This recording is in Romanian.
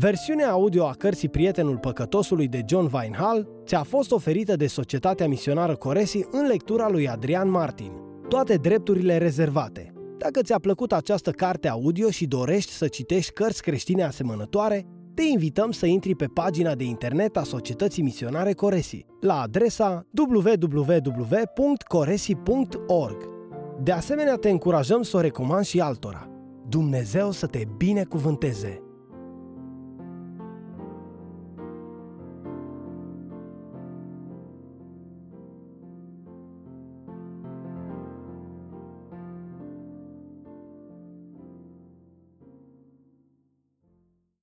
Versiunea audio a cărții Prietenul Păcătosului de John Vinehall ți-a fost oferită de Societatea Misionară Coresi în lectura lui Adrian Martin. Toate drepturile rezervate. Dacă ți-a plăcut această carte audio și dorești să citești cărți creștine asemănătoare, te invităm să intri pe pagina de internet a Societății Misionare Coresi, la adresa www.coresi.org. De asemenea, te încurajăm să o recomand și altora. Dumnezeu să te binecuvânteze!